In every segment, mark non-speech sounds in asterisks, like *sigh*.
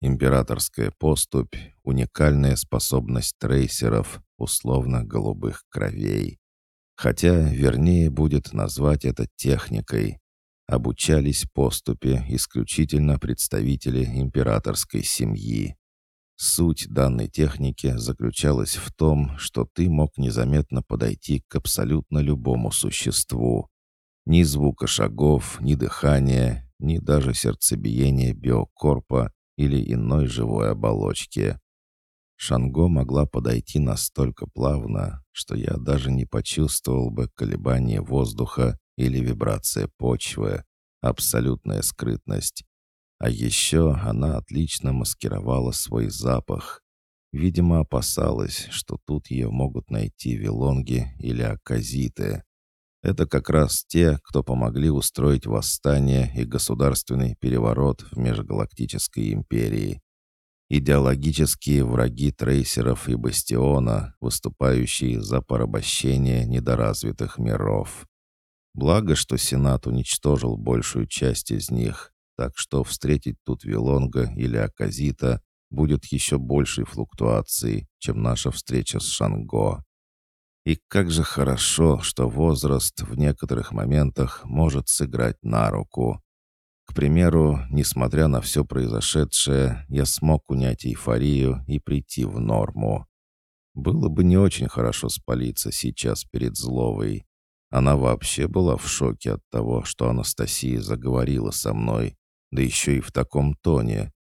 Императорская поступь — уникальная способность трейсеров, условно-голубых кровей. Хотя вернее будет назвать это техникой. Обучались поступе исключительно представители императорской семьи. Суть данной техники заключалась в том, что ты мог незаметно подойти к абсолютно любому существу. Ни звука шагов, ни дыхания, ни даже сердцебиения биокорпа или иной живой оболочки. Шанго могла подойти настолько плавно, что я даже не почувствовал бы колебания воздуха или вибрация почвы. Абсолютная скрытность. А еще она отлично маскировала свой запах. Видимо, опасалась, что тут ее могут найти вилонги или аказиты. Это как раз те, кто помогли устроить восстание и государственный переворот в межгалактической империи. Идеологические враги трейсеров и бастиона, выступающие за порабощение недоразвитых миров. Благо, что Сенат уничтожил большую часть из них, так что встретить тут Вилонга или Аказита будет еще большей флуктуацией, чем наша встреча с Шанго. И как же хорошо, что возраст в некоторых моментах может сыграть на руку. К примеру, несмотря на все произошедшее, я смог унять эйфорию и прийти в норму. Было бы не очень хорошо спалиться сейчас перед Зловой. Она вообще была в шоке от того, что Анастасия заговорила со мной, да еще и в таком тоне.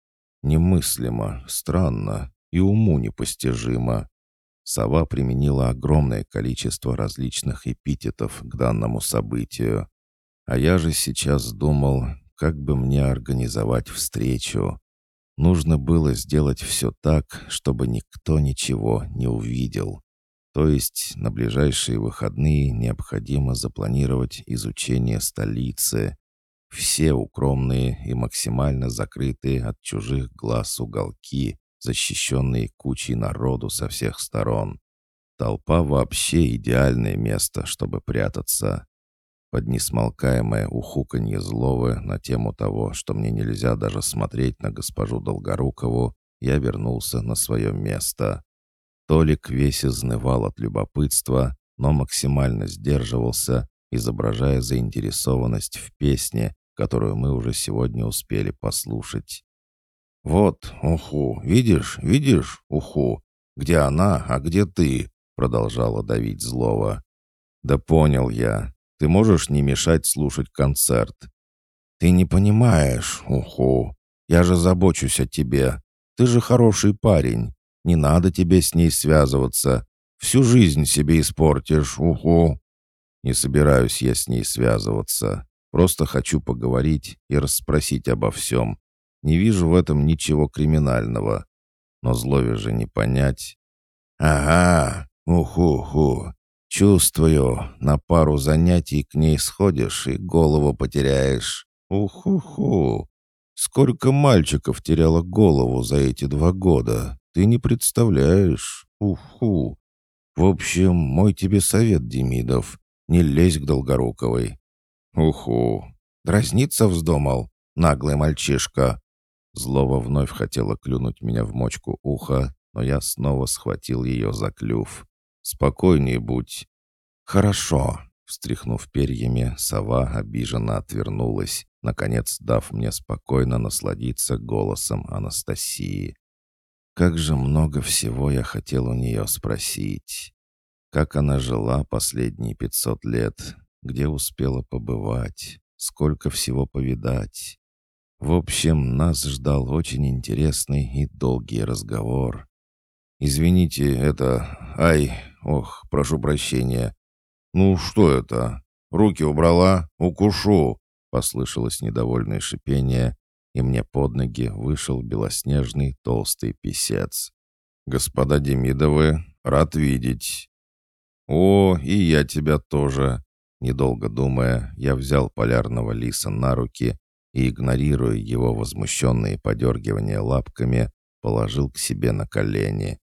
Немыслимо, странно и уму непостижимо. Сова применила огромное количество различных эпитетов к данному событию. А я же сейчас думал, как бы мне организовать встречу. Нужно было сделать все так, чтобы никто ничего не увидел. То есть на ближайшие выходные необходимо запланировать изучение столицы, все укромные и максимально закрытые от чужих глаз уголки, защищенные кучей народу со всех сторон. Толпа вообще идеальное место, чтобы прятаться. Под несмолкаемое ухуканье злого на тему того, что мне нельзя даже смотреть на госпожу Долгорукову, я вернулся на свое место. Толик весь изнывал от любопытства, но максимально сдерживался изображая заинтересованность в песне, которую мы уже сегодня успели послушать. «Вот, уху, видишь, видишь, уху, где она, а где ты?» продолжала давить злого. «Да понял я. Ты можешь не мешать слушать концерт?» «Ты не понимаешь, уху. Я же забочусь о тебе. Ты же хороший парень. Не надо тебе с ней связываться. Всю жизнь себе испортишь, уху». Не собираюсь я с ней связываться. Просто хочу поговорить и расспросить обо всем. Не вижу в этом ничего криминального. Но злове же не понять. Ага, уху-ху. Чувствую, на пару занятий к ней сходишь и голову потеряешь. Уху-ху. Сколько мальчиков теряло голову за эти два года, ты не представляешь. Уху. В общем, мой тебе совет, Демидов. Не лезь к Долгоруковой. Уху. Дразниться вздумал, наглый мальчишка. Злова вновь хотела клюнуть меня в мочку уха, но я снова схватил ее за клюв. «Спокойнее будь». «Хорошо», — встряхнув перьями, сова обиженно отвернулась, наконец дав мне спокойно насладиться голосом Анастасии. Как же много всего я хотел у нее спросить. Как она жила последние пятьсот лет, где успела побывать, сколько всего повидать. В общем, нас ждал очень интересный и долгий разговор. «Извините, это... Ай, ох, прошу прощения. Ну, что это? Руки убрала? Укушу!» Послышалось недовольное шипение, и мне под ноги вышел белоснежный толстый писец. «Господа Демидовы, рад видеть. «О, и я тебя тоже!» Недолго думая, я взял полярного лиса на руки и, игнорируя его возмущенные подергивания лапками, положил к себе на колени.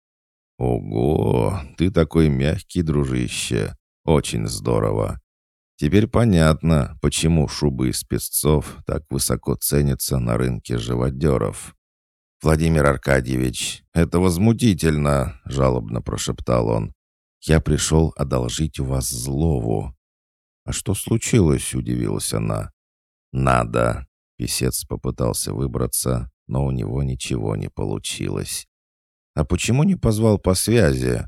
«Ого, ты такой мягкий, дружище! Очень здорово! Теперь понятно, почему шубы из песцов так высоко ценятся на рынке живодеров. «Владимир Аркадьевич, это возмутительно!» — жалобно прошептал он. «Я пришел одолжить у вас злову». «А что случилось?» — удивилась она. «Надо!» — писец попытался выбраться, но у него ничего не получилось. «А почему не позвал по связи?»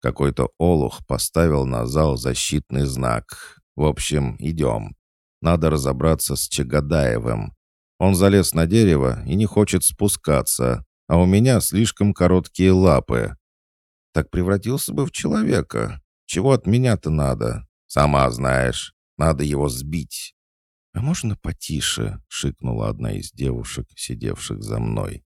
Какой-то олух поставил на зал защитный знак. В общем, идем. Надо разобраться с Чагадаевым. Он залез на дерево и не хочет спускаться, а у меня слишком короткие лапы. Так превратился бы в человека. Чего от меня-то надо? Сама знаешь, надо его сбить. «А можно потише?» — шикнула одна из девушек, сидевших за мной.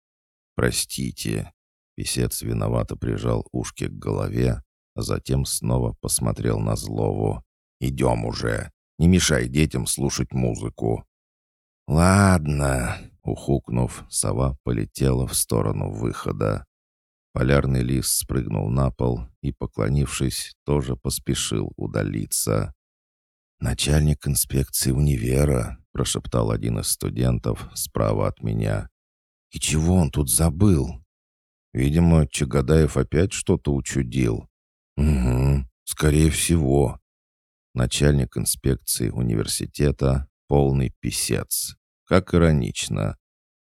«Простите». Песец виновато прижал ушки к голове, а затем снова посмотрел на Злову. «Идем уже. Не мешай детям слушать музыку». «Ладно», — ухукнув, сова полетела в сторону выхода. Полярный лис спрыгнул на пол и, поклонившись, тоже поспешил удалиться. «Начальник инспекции универа», — прошептал один из студентов справа от меня. «И чего он тут забыл?» «Видимо, Чагадаев опять что-то учудил». «Угу, скорее всего». Начальник инспекции университета — полный писец. Как иронично.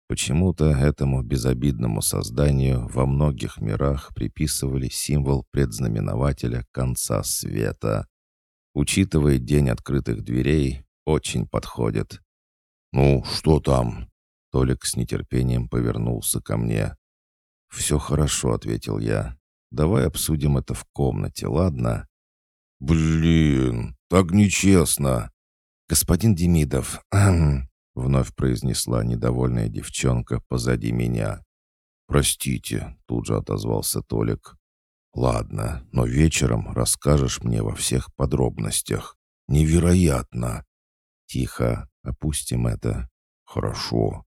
Почему-то этому безобидному созданию во многих мирах приписывали символ предзнаменователя конца света. Учитывая день открытых дверей, очень подходит. «Ну, что там?» Толик с нетерпением повернулся ко мне. «Все хорошо», — ответил я. «Давай обсудим это в комнате, ладно?» «Блин, так нечестно!» «Господин Демидов, *clears throat* вновь произнесла недовольная девчонка позади меня. «Простите», — тут же отозвался Толик. «Ладно, но вечером расскажешь мне во всех подробностях. Невероятно!» «Тихо, опустим это». «Хорошо».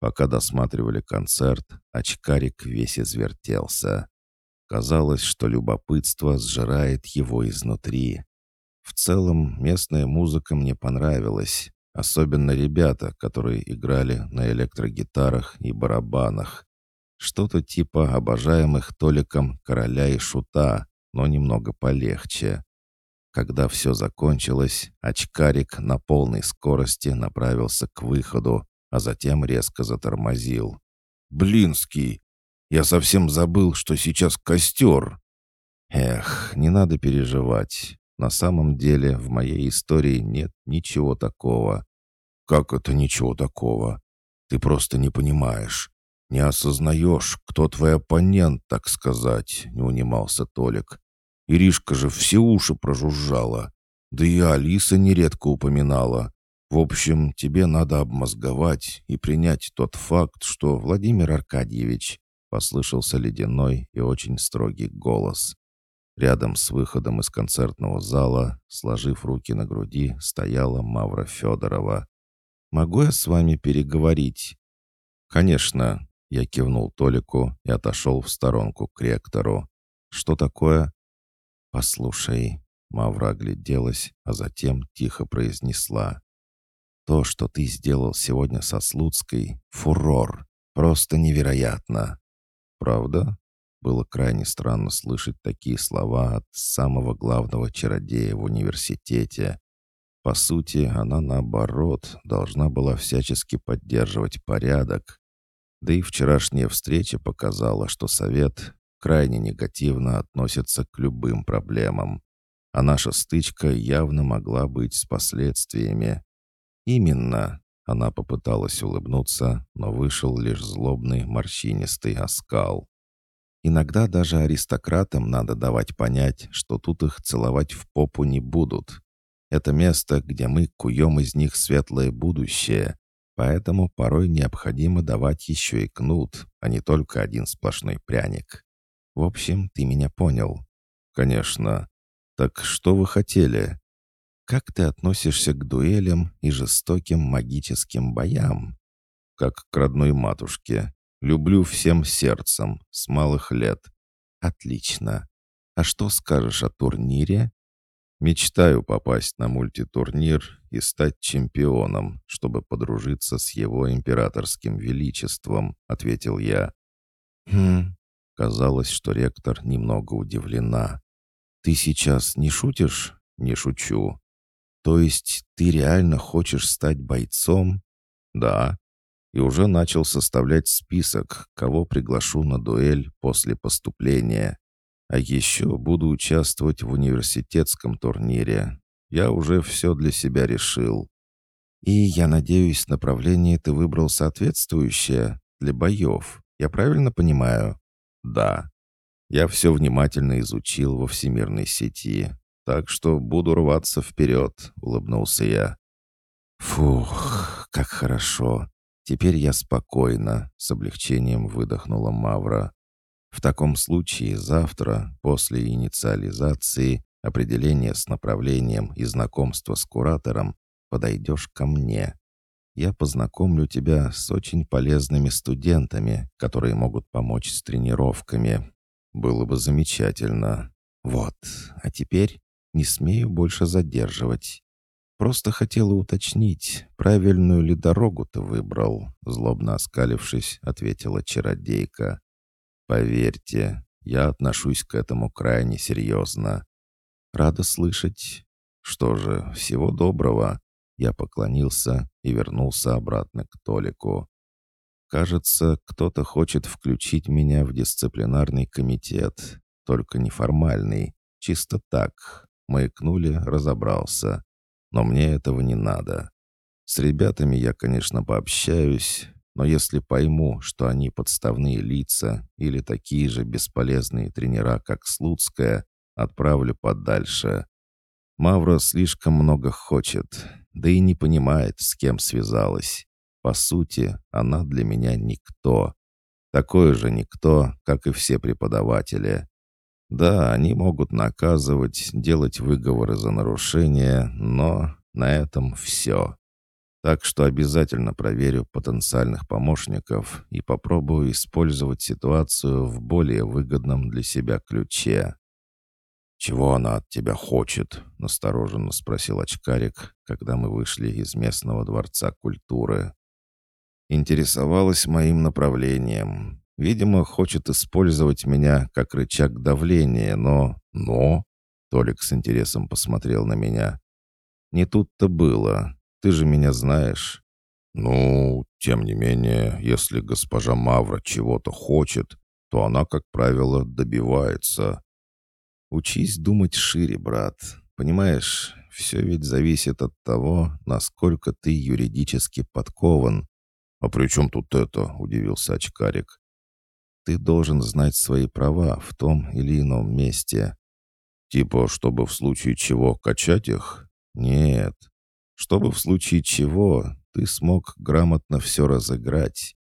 Пока досматривали концерт, очкарик весь извертелся. Казалось, что любопытство сжирает его изнутри. В целом, местная музыка мне понравилась, особенно ребята, которые играли на электрогитарах и барабанах. Что-то типа обожаемых Толиком короля и шута, но немного полегче. Когда все закончилось, очкарик на полной скорости направился к выходу, а затем резко затормозил. «Блинский! Я совсем забыл, что сейчас костер!» «Эх, не надо переживать. На самом деле в моей истории нет ничего такого». «Как это ничего такого? Ты просто не понимаешь. «Не осознаешь, кто твой оппонент, так сказать», — не унимался Толик. «Иришка же все уши прожужжала. Да и Алиса нередко упоминала. В общем, тебе надо обмозговать и принять тот факт, что Владимир Аркадьевич...» — послышался ледяной и очень строгий голос. Рядом с выходом из концертного зала, сложив руки на груди, стояла Мавра Федорова. «Могу я с вами переговорить?» «Конечно», я кивнул Толику и отошел в сторонку к ректору. «Что такое?» «Послушай», — Мавра огляделась, а затем тихо произнесла. «То, что ты сделал сегодня со Слуцкой, фурор. Просто невероятно». «Правда?» Было крайне странно слышать такие слова от самого главного чародея в университете. По сути, она, наоборот, должна была всячески поддерживать порядок, да и вчерашняя встреча показала, что Совет крайне негативно относится к любым проблемам, а наша стычка явно могла быть с последствиями. Именно, она попыталась улыбнуться, но вышел лишь злобный морщинистый оскал. Иногда даже аристократам надо давать понять, что тут их целовать в попу не будут. Это место, где мы куем из них светлое будущее, Поэтому порой необходимо давать еще и кнут, а не только один сплошной пряник. В общем, ты меня понял. Конечно. Так что вы хотели? Как ты относишься к дуэлям и жестоким магическим боям? Как к родной матушке. Люблю всем сердцем, с малых лет. Отлично. А что скажешь о турнире? Мечтаю попасть на мультитурнир и стать чемпионом, чтобы подружиться с его императорским величеством», — ответил я. «Хм...» Казалось, что ректор немного удивлена. «Ты сейчас не шутишь?» «Не шучу». «То есть ты реально хочешь стать бойцом?» «Да». И уже начал составлять список, кого приглашу на дуэль после поступления. А еще буду участвовать в университетском турнире. Я уже все для себя решил. И я надеюсь, направление ты выбрал соответствующее для боев. Я правильно понимаю? Да. Я все внимательно изучил во всемирной сети. Так что буду рваться вперед, улыбнулся я. Фух, как хорошо. Теперь я спокойно, с облегчением выдохнула Мавра. В таком случае завтра, после инициализации, определения с направлением и знакомства с куратором, подойдешь ко мне. Я познакомлю тебя с очень полезными студентами, которые могут помочь с тренировками. Было бы замечательно. Вот, а теперь не смею больше задерживать. Просто хотела уточнить, правильную ли дорогу ты выбрал, злобно оскалившись, ответила чародейка. Поверьте, я отношусь к этому крайне серьезно. Рада слышать. Что же, всего доброго. Я поклонился и вернулся обратно к Толику. Кажется, кто-то хочет включить меня в дисциплинарный комитет, только неформальный, чисто так. Маякнули, разобрался. Но мне этого не надо. С ребятами я, конечно, пообщаюсь, но если пойму, что они подставные лица или такие же бесполезные тренера, как Слуцкая, отправлю подальше. Мавра слишком много хочет, да и не понимает, с кем связалась. По сути, она для меня никто. Такой же никто, как и все преподаватели. Да, они могут наказывать, делать выговоры за нарушения, но на этом все. Так что обязательно проверю потенциальных помощников и попробую использовать ситуацию в более выгодном для себя ключе. «Чего она от тебя хочет?» — настороженно спросил очкарик, когда мы вышли из местного дворца культуры. Интересовалась моим направлением. Видимо, хочет использовать меня как рычаг давления, но... Но... Толик с интересом посмотрел на меня. Не тут-то было. Ты же меня знаешь». «Ну, тем не менее, если госпожа Мавра чего-то хочет, то она, как правило, добивается». «Учись думать шире, брат. Понимаешь, все ведь зависит от того, насколько ты юридически подкован». «А при чем тут это?» — удивился очкарик. «Ты должен знать свои права в том или ином месте». «Типа, чтобы в случае чего качать их?» «Нет, чтобы в случае чего ты смог грамотно все разыграть.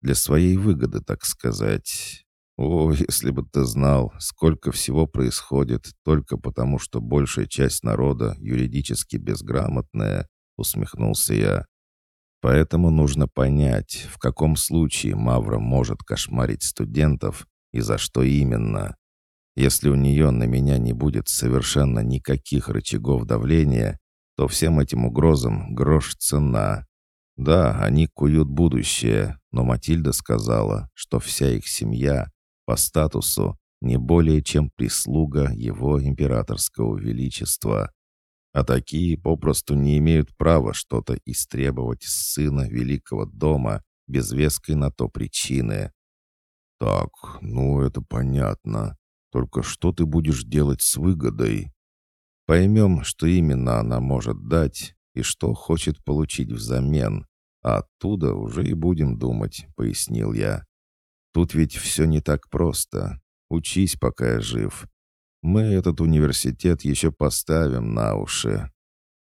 Для своей выгоды, так сказать. О, если бы ты знал, сколько всего происходит только потому, что большая часть народа юридически безграмотная, усмехнулся я. Поэтому нужно понять, в каком случае Мавра может кошмарить студентов и за что именно. Если у нее на меня не будет совершенно никаких рычагов давления, то всем этим угрозам грош цена. Да, они куют будущее, но Матильда сказала, что вся их семья по статусу не более чем прислуга его императорского величества. А такие попросту не имеют права что-то истребовать с сына великого дома без веской на то причины. «Так, ну это понятно. Только что ты будешь делать с выгодой?» Поймем, что именно она может дать и что хочет получить взамен, а оттуда уже и будем думать», — пояснил я. «Тут ведь все не так просто. Учись, пока я жив. Мы этот университет еще поставим на уши».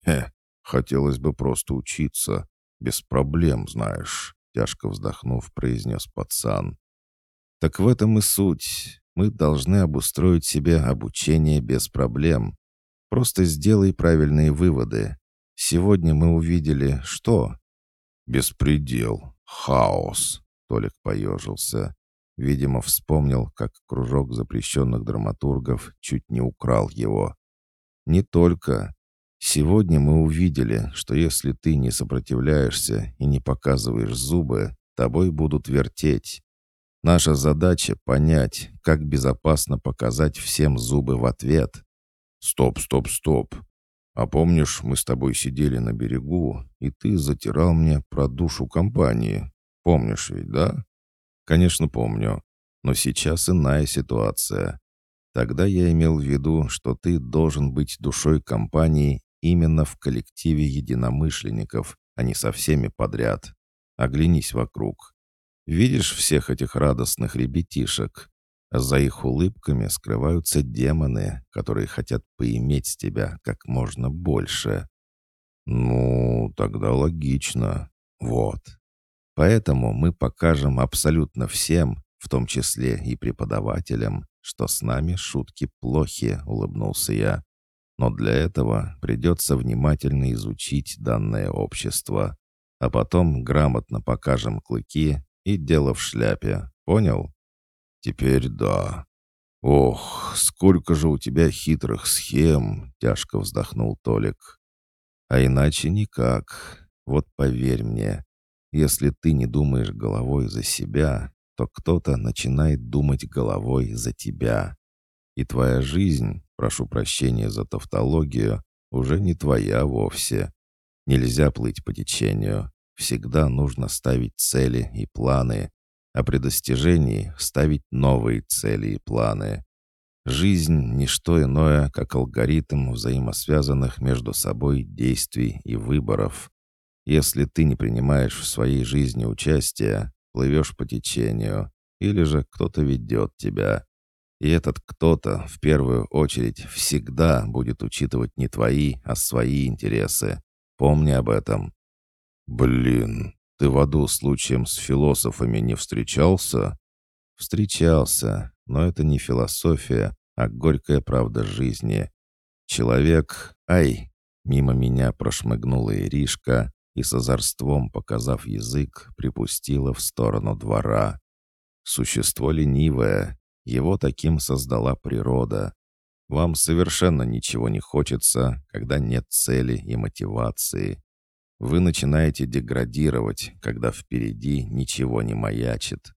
«Хе, хотелось бы просто учиться. Без проблем, знаешь», — тяжко вздохнув, произнес пацан. «Так в этом и суть. Мы должны обустроить себе обучение без проблем. Просто сделай правильные выводы. Сегодня мы увидели что? Беспредел, хаос. Толик поежился. Видимо, вспомнил, как кружок запрещенных драматургов чуть не украл его. Не только. Сегодня мы увидели, что если ты не сопротивляешься и не показываешь зубы, тобой будут вертеть. Наша задача — понять, как безопасно показать всем зубы в ответ. Стоп, стоп, стоп. А помнишь, мы с тобой сидели на берегу, и ты затирал мне про душу компании? Помнишь ведь, да? Конечно, помню. Но сейчас иная ситуация. Тогда я имел в виду, что ты должен быть душой компании именно в коллективе единомышленников, а не со всеми подряд. Оглянись вокруг. Видишь всех этих радостных ребятишек? За их улыбками скрываются демоны, которые хотят поиметь тебя как можно больше. Ну, тогда логично. Вот. Поэтому мы покажем абсолютно всем, в том числе и преподавателям, что с нами шутки плохи, улыбнулся я. Но для этого придется внимательно изучить данное общество, а потом грамотно покажем клыки и дело в шляпе. Понял? «Теперь да». «Ох, сколько же у тебя хитрых схем!» — тяжко вздохнул Толик. «А иначе никак. Вот поверь мне, если ты не думаешь головой за себя, то кто-то начинает думать головой за тебя. И твоя жизнь, прошу прощения за тавтологию, уже не твоя вовсе. Нельзя плыть по течению. Всегда нужно ставить цели и планы, а при достижении ставить новые цели и планы. Жизнь — не что иное, как алгоритм взаимосвязанных между собой действий и выборов. Если ты не принимаешь в своей жизни участия, плывешь по течению, или же кто-то ведет тебя. И этот кто-то, в первую очередь, всегда будет учитывать не твои, а свои интересы. Помни об этом. «Блин, ты в аду случаем с философами не встречался?» «Встречался, но это не философия, а горькая правда жизни. Человек... Ай!» Мимо меня прошмыгнула Иришка и с озорством, показав язык, припустила в сторону двора. Существо ленивое, его таким создала природа. Вам совершенно ничего не хочется, когда нет цели и мотивации. Вы начинаете деградировать, когда впереди ничего не маячит.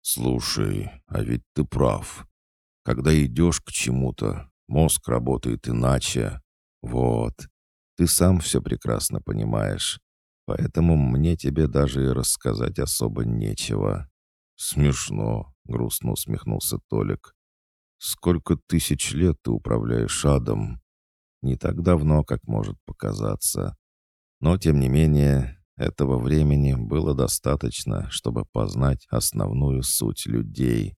Слушай, а ведь ты прав. Когда идешь к чему-то, мозг работает иначе. Вот. Ты сам все прекрасно понимаешь. Поэтому мне тебе даже и рассказать особо нечего. Смешно, грустно усмехнулся Толик. Сколько тысяч лет ты управляешь адом? Не так давно, как может показаться. Но, тем не менее, этого времени было достаточно, чтобы познать основную суть людей.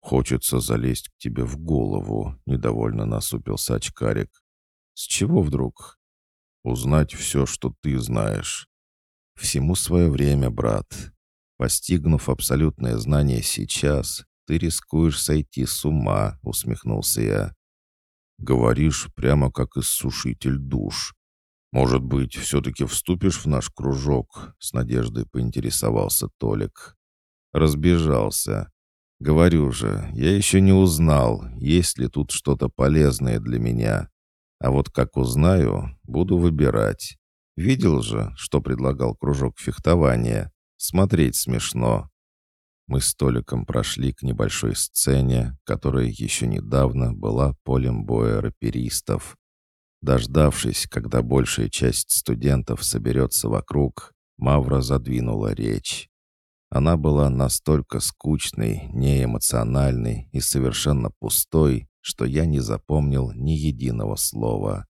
«Хочется залезть к тебе в голову», — недовольно насупился очкарик. «С чего вдруг?» «Узнать все, что ты знаешь». «Всему свое время, брат. Постигнув абсолютное знание сейчас, ты рискуешь сойти с ума», — усмехнулся я. «Говоришь прямо как иссушитель душ», «Может быть, все-таки вступишь в наш кружок?» — с надеждой поинтересовался Толик. Разбежался. «Говорю же, я еще не узнал, есть ли тут что-то полезное для меня. А вот как узнаю, буду выбирать. Видел же, что предлагал кружок фехтования. Смотреть смешно». Мы с Толиком прошли к небольшой сцене, которая еще недавно была полем боя раперистов. Дождавшись, когда большая часть студентов соберется вокруг, Мавра задвинула речь. Она была настолько скучной, неэмоциональной и совершенно пустой, что я не запомнил ни единого слова.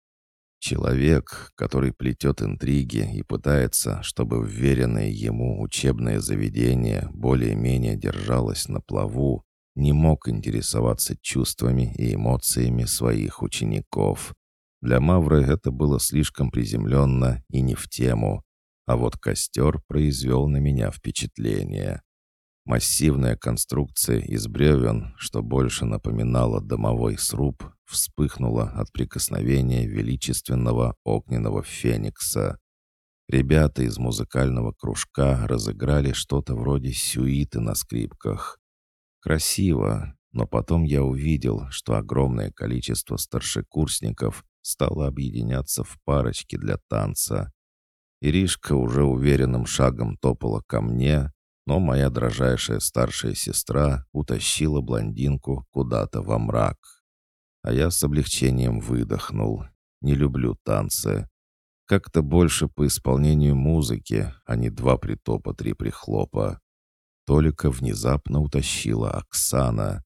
Человек, который плетет интриги и пытается, чтобы вверенное ему учебное заведение более-менее держалось на плаву, не мог интересоваться чувствами и эмоциями своих учеников. Для Мавры это было слишком приземленно и не в тему, а вот костер произвел на меня впечатление. Массивная конструкция из бревен, что больше напоминала домовой сруб, вспыхнула от прикосновения величественного огненного феникса. Ребята из музыкального кружка разыграли что-то вроде сюиты на скрипках. Красиво, но потом я увидел, что огромное количество старшекурсников стало объединяться в парочки для танца. Иришка уже уверенным шагом топала ко мне, но моя дрожайшая старшая сестра утащила блондинку куда-то во мрак. А я с облегчением выдохнул. Не люблю танцы. Как-то больше по исполнению музыки, а не два притопа, три прихлопа. Толика внезапно утащила Оксана.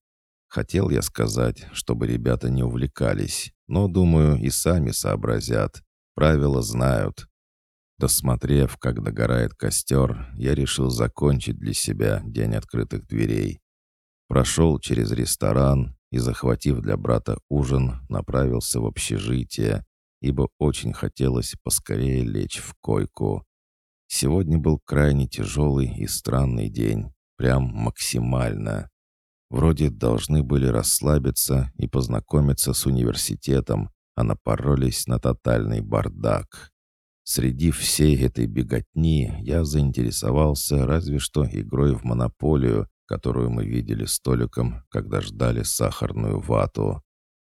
Хотел я сказать, чтобы ребята не увлекались, но, думаю, и сами сообразят. Правила знают. Досмотрев, как догорает костер, я решил закончить для себя день открытых дверей. Прошел через ресторан и, захватив для брата ужин, направился в общежитие, ибо очень хотелось поскорее лечь в койку. Сегодня был крайне тяжелый и странный день, прям максимально. Вроде должны были расслабиться и познакомиться с университетом, а напоролись на тотальный бардак. Среди всей этой беготни я заинтересовался разве что игрой в монополию, которую мы видели столиком, когда ждали сахарную вату.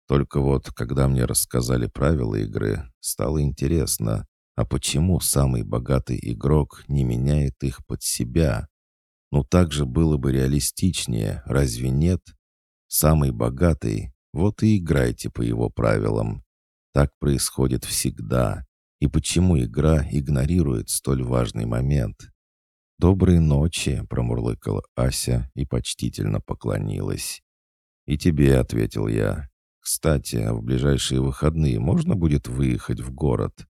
Только вот, когда мне рассказали правила игры, стало интересно, а почему самый богатый игрок не меняет их под себя? Ну так же было бы реалистичнее, разве нет? Самый богатый, вот и играйте по его правилам. Так происходит всегда. И почему игра игнорирует столь важный момент? «Доброй ночи», — промурлыкала Ася и почтительно поклонилась. «И тебе», — ответил я. «Кстати, в ближайшие выходные можно будет выехать в город?»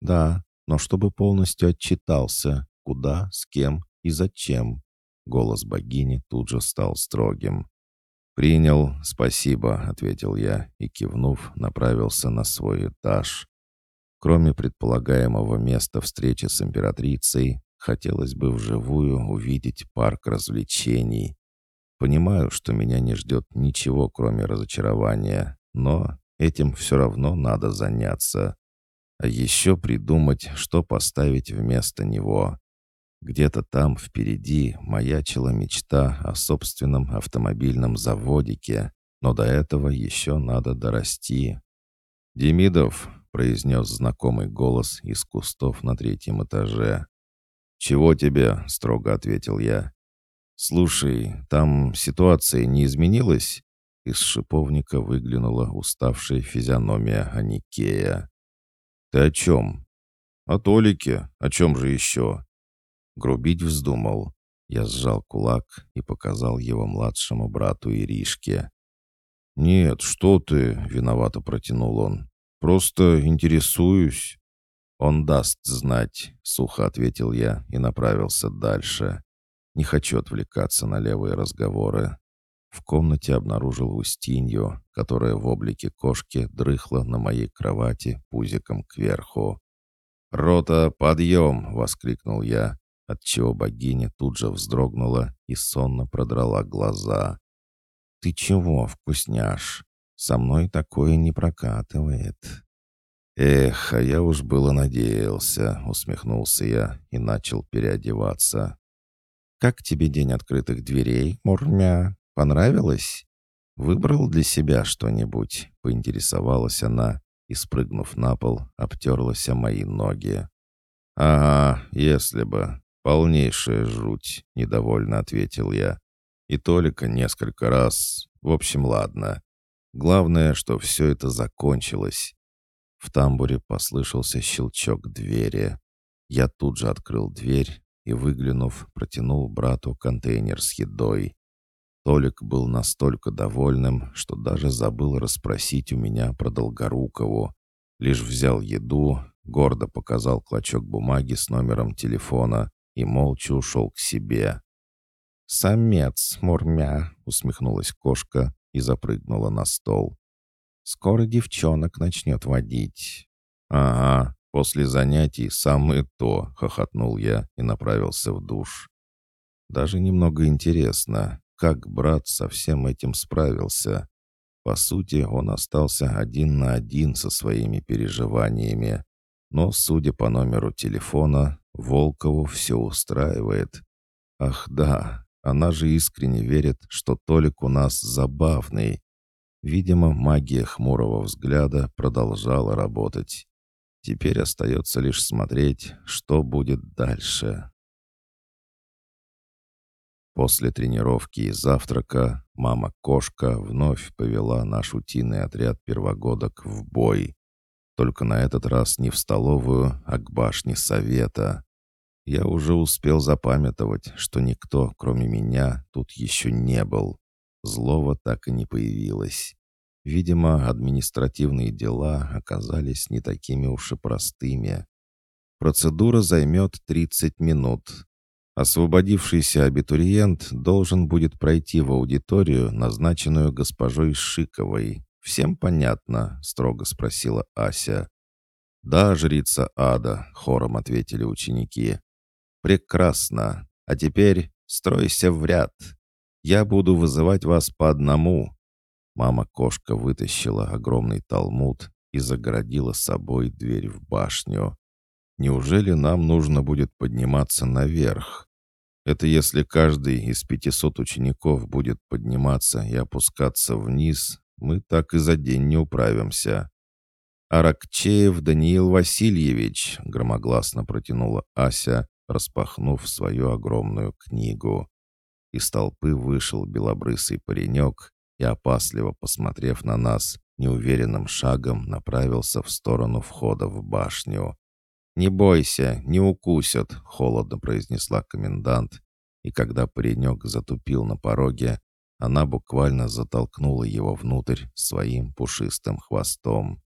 «Да, но чтобы полностью отчитался, куда, с кем и зачем». Голос богини тут же стал строгим. «Принял, спасибо», — ответил я и, кивнув, направился на свой этаж. Кроме предполагаемого места встречи с императрицей, хотелось бы вживую увидеть парк развлечений. Понимаю, что меня не ждет ничего, кроме разочарования, но этим все равно надо заняться. А еще придумать, что поставить вместо него. Где-то там впереди маячила мечта о собственном автомобильном заводике, но до этого еще надо дорасти. «Демидов, произнес знакомый голос из кустов на третьем этаже. «Чего тебе?» — строго ответил я. «Слушай, там ситуация не изменилась?» Из шиповника выглянула уставшая физиономия Аникея. «Ты о чем?» «О Толике. О чем же еще?» Грубить вздумал. Я сжал кулак и показал его младшему брату Иришке. «Нет, что ты!» — виновато протянул он. Просто интересуюсь». «Он даст знать», — сухо ответил я и направился дальше. Не хочу отвлекаться на левые разговоры. В комнате обнаружил Устинью, которая в облике кошки дрыхла на моей кровати пузиком кверху. «Рота, подъем!» — воскликнул я, отчего богиня тут же вздрогнула и сонно продрала глаза. «Ты чего, вкусняш? Со мной такое не прокатывает». «Эх, а я уж было надеялся», — усмехнулся я и начал переодеваться. «Как тебе день открытых дверей, Мурмя? Понравилось? Выбрал для себя что-нибудь?» — поинтересовалась она и, спрыгнув на пол, обтерлась о мои ноги. «Ага, если бы. Полнейшая жуть», — недовольно ответил я. И только несколько раз. В общем, ладно. Главное, что все это закончилось. В тамбуре послышался щелчок двери. Я тут же открыл дверь и, выглянув, протянул брату контейнер с едой. Толик был настолько довольным, что даже забыл расспросить у меня про Долгорукову. Лишь взял еду, гордо показал клочок бумаги с номером телефона и молча ушел к себе. «Самец, Мурмя!» — усмехнулась кошка и запрыгнула на стол. «Скоро девчонок начнет водить». «Ага, после занятий самое то», — хохотнул я и направился в душ. Даже немного интересно, как брат со всем этим справился. По сути, он остался один на один со своими переживаниями. Но, судя по номеру телефона, Волкову все устраивает. Ах да, Она же искренне верит, что Толик у нас забавный. Видимо, магия хмурого взгляда продолжала работать. Теперь остается лишь смотреть, что будет дальше. После тренировки и завтрака мама-кошка вновь повела наш утиный отряд первогодок в бой. Только на этот раз не в столовую, а к башне совета. Я уже успел запамятовать, что никто, кроме меня, тут еще не был. Злого так и не появилось. Видимо, административные дела оказались не такими уж и простыми. Процедура займет 30 минут. Освободившийся абитуриент должен будет пройти в аудиторию, назначенную госпожой Шиковой. «Всем понятно?» — строго спросила Ася. «Да, жрица ада», — хором ответили ученики. «Прекрасно. А теперь стройся в ряд. Я буду вызывать вас по одному». Мама-кошка вытащила огромный талмуд и загородила собой дверь в башню. Неужели нам нужно будет подниматься наверх? Это если каждый из 500 учеников будет подниматься и опускаться вниз, мы так и за день не управимся. «Аракчеев Даниил Васильевич», — громогласно протянула Ася, распахнув свою огромную книгу. Из толпы вышел белобрысый паренек и, опасливо посмотрев на нас, неуверенным шагом направился в сторону входа в башню. «Не бойся, не укусят», — холодно произнесла комендант, и когда паренек затупил на пороге, она буквально затолкнула его внутрь своим пушистым хвостом.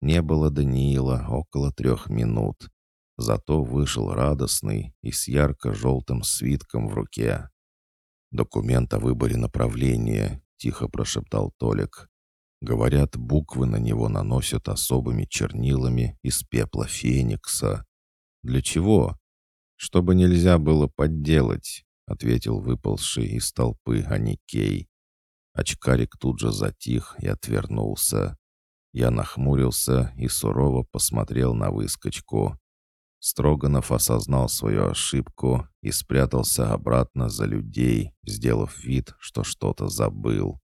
Не было Даниила около трех минут, зато вышел радостный и с ярко-желтым свитком в руке. «Документ о выборе направления», — тихо прошептал Толик. Говорят, буквы на него наносят особыми чернилами из пепла феникса. Для чего? Чтобы нельзя было подделать, ответил выползший из толпы Аникей. Очкарик тут же затих и отвернулся. Я нахмурился и сурово посмотрел на выскочку. Строганов осознал свою ошибку и спрятался обратно за людей, сделав вид, что что-то забыл.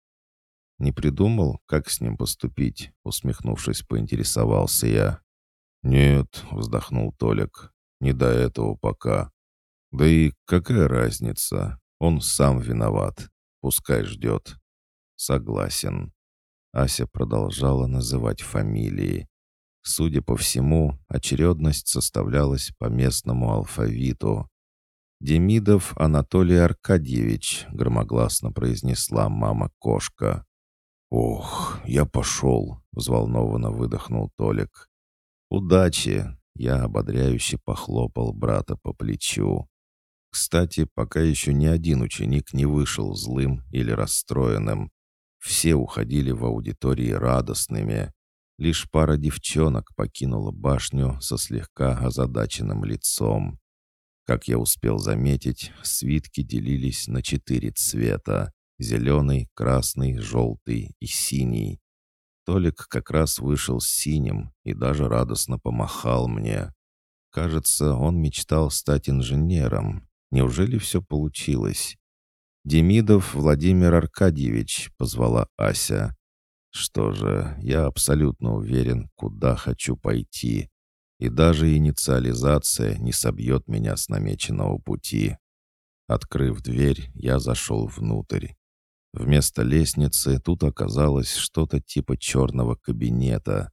«Не придумал, как с ним поступить?» Усмехнувшись, поинтересовался я. «Нет», — вздохнул Толик, — «не до этого пока. Да и какая разница? Он сам виноват. Пускай ждет». «Согласен». Ася продолжала называть фамилии. Судя по всему, очередность составлялась по местному алфавиту. «Демидов Анатолий Аркадьевич», — громогласно произнесла мама-кошка. «Ох, я пошел!» — взволнованно выдохнул Толик. «Удачи!» — я ободряюще похлопал брата по плечу. Кстати, пока еще ни один ученик не вышел злым или расстроенным. Все уходили в аудитории радостными. Лишь пара девчонок покинула башню со слегка озадаченным лицом. Как я успел заметить, свитки делились на четыре цвета Зеленый, красный, желтый и синий. Толик как раз вышел с синим и даже радостно помахал мне. Кажется, он мечтал стать инженером. Неужели все получилось? «Демидов Владимир Аркадьевич», — позвала Ася. «Что же, я абсолютно уверен, куда хочу пойти. И даже инициализация не собьет меня с намеченного пути». Открыв дверь, я зашел внутрь. Вместо лестницы тут оказалось что-то типа черного кабинета.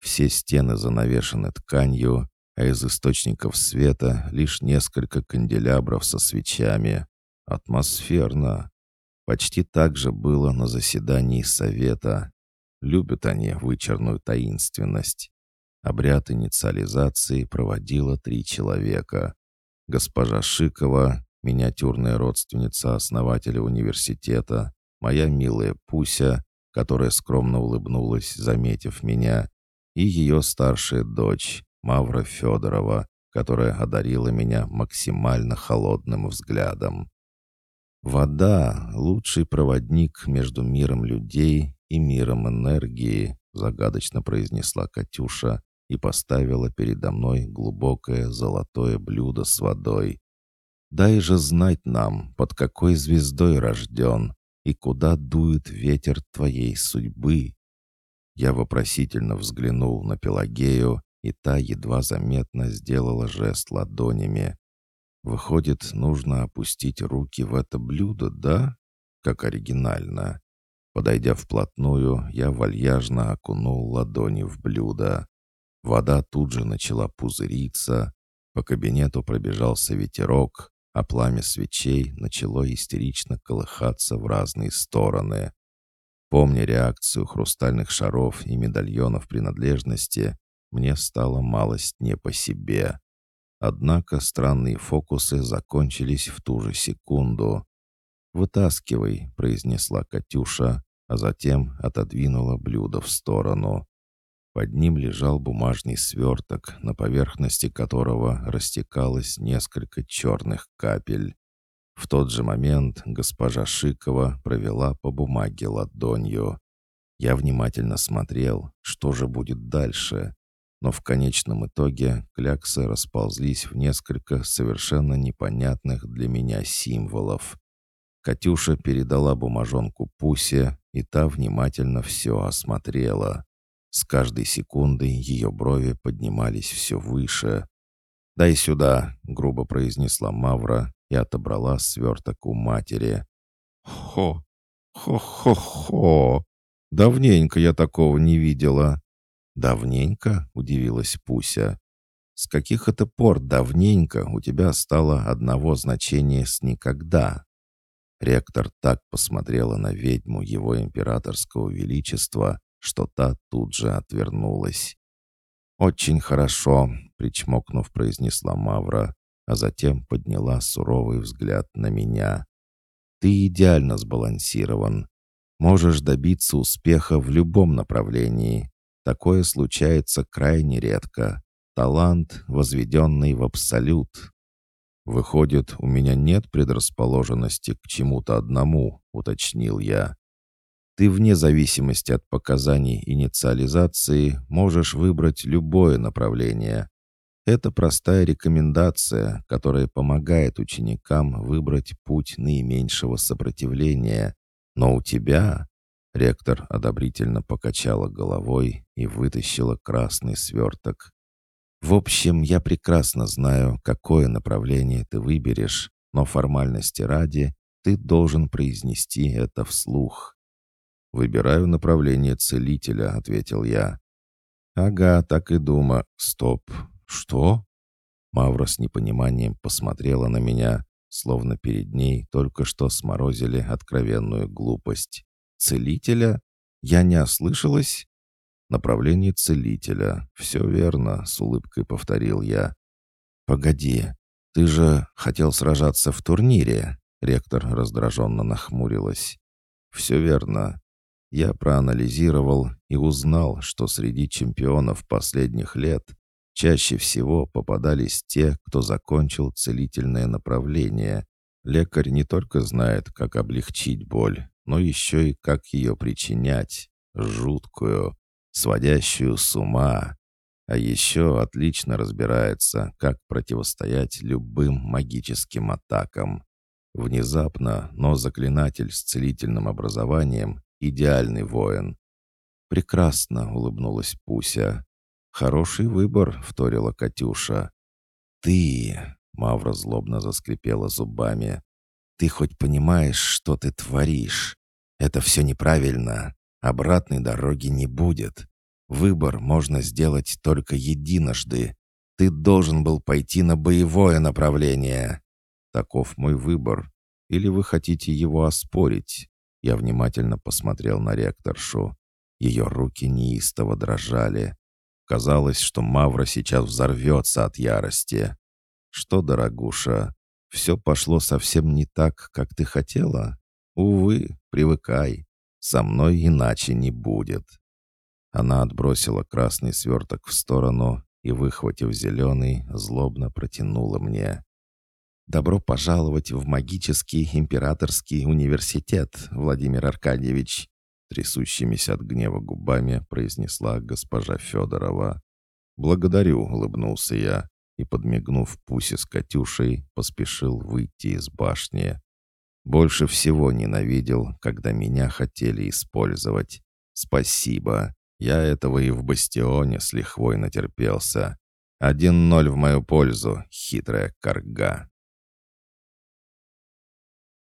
Все стены занавешены тканью, а из источников света лишь несколько канделябров со свечами. Атмосферно. Почти так же было на заседании совета. Любят они вычерную таинственность. Обряд инициализации проводила три человека. Госпожа Шикова, миниатюрная родственница основателя университета, моя милая Пуся, которая скромно улыбнулась, заметив меня, и ее старшая дочь, Мавра Федорова, которая одарила меня максимально холодным взглядом. «Вода — лучший проводник между миром людей и миром энергии», загадочно произнесла Катюша и поставила передо мной глубокое золотое блюдо с водой. Дай же знать нам, под какой звездой рожден и куда дует ветер твоей судьбы». Я вопросительно взглянул на Пелагею, и та едва заметно сделала жест ладонями. «Выходит, нужно опустить руки в это блюдо, да? Как оригинально». Подойдя вплотную, я вальяжно окунул ладони в блюдо. Вода тут же начала пузыриться, по кабинету пробежался ветерок, а пламя свечей начало истерично колыхаться в разные стороны. Помня реакцию хрустальных шаров и медальонов принадлежности, мне стало малость не по себе. Однако странные фокусы закончились в ту же секунду. «Вытаскивай», — произнесла Катюша, а затем отодвинула блюдо в сторону. Под ним лежал бумажный сверток, на поверхности которого растекалось несколько черных капель. В тот же момент госпожа Шикова провела по бумаге ладонью. Я внимательно смотрел, что же будет дальше. Но в конечном итоге кляксы расползлись в несколько совершенно непонятных для меня символов. Катюша передала бумажонку Пусе, и та внимательно все осмотрела. С каждой секундой ее брови поднимались все выше. «Дай сюда», — грубо произнесла Мавра и отобрала сверток у матери. «Хо! Хо-хо-хо! Давненько я такого не видела!» «Давненько?» — удивилась Пуся. «С каких это пор давненько у тебя стало одного значения с никогда?» Ректор так посмотрела на ведьму его императорского величества, что та тут же отвернулась. «Очень хорошо», — причмокнув, произнесла Мавра, а затем подняла суровый взгляд на меня. «Ты идеально сбалансирован. Можешь добиться успеха в любом направлении. Такое случается крайне редко. Талант, возведенный в абсолют. «Выходит, у меня нет предрасположенности к чему-то одному», — уточнил я. «Ты вне зависимости от показаний инициализации можешь выбрать любое направление. Это простая рекомендация, которая помогает ученикам выбрать путь наименьшего сопротивления. Но у тебя...» Ректор одобрительно покачала головой и вытащила красный сверток. В общем, я прекрасно знаю, какое направление ты выберешь, но формальности ради ты должен произнести это вслух. «Выбираю направление целителя», — ответил я. «Ага, так и дума. Стоп. Что?» Мавра с непониманием посмотрела на меня, словно перед ней только что сморозили откровенную глупость. «Целителя? Я не ослышалась?» «Направление целителя. Все верно», — с улыбкой повторил я. «Погоди, ты же хотел сражаться в турнире?» Ректор раздраженно нахмурилась. «Все верно. Я проанализировал и узнал, что среди чемпионов последних лет чаще всего попадались те, кто закончил целительное направление. Лекарь не только знает, как облегчить боль, но еще и как ее причинять, жуткую сводящую с ума. А еще отлично разбирается, как противостоять любым магическим атакам. Внезапно, но заклинатель с целительным образованием — идеальный воин. «Прекрасно», — улыбнулась Пуся. «Хороший выбор», — вторила Катюша. «Ты...» — Мавра злобно заскрипела зубами. «Ты хоть понимаешь, что ты творишь? Это все неправильно. Обратной дороги не будет. Выбор можно сделать только единожды. Ты должен был пойти на боевое направление. Таков мой выбор. Или вы хотите его оспорить? Я внимательно посмотрел на ректоршу. Ее руки неистово дрожали. Казалось, что Мавра сейчас взорвется от ярости. «Что, дорогуша, все пошло совсем не так, как ты хотела? Увы, привыкай. Со мной иначе не будет». Она отбросила красный сверток в сторону и, выхватив зеленый, злобно протянула мне. «Добро пожаловать в магический императорский университет, Владимир Аркадьевич!» Трясущимися от гнева губами произнесла госпожа Федорова. «Благодарю», — улыбнулся я. И, подмигнув Пусе с Катюшей, поспешил выйти из башни. Больше всего ненавидел, когда меня хотели использовать. Спасибо. Я этого и в бастионе с лихвой натерпелся. Один ноль в мою пользу, хитрая корга.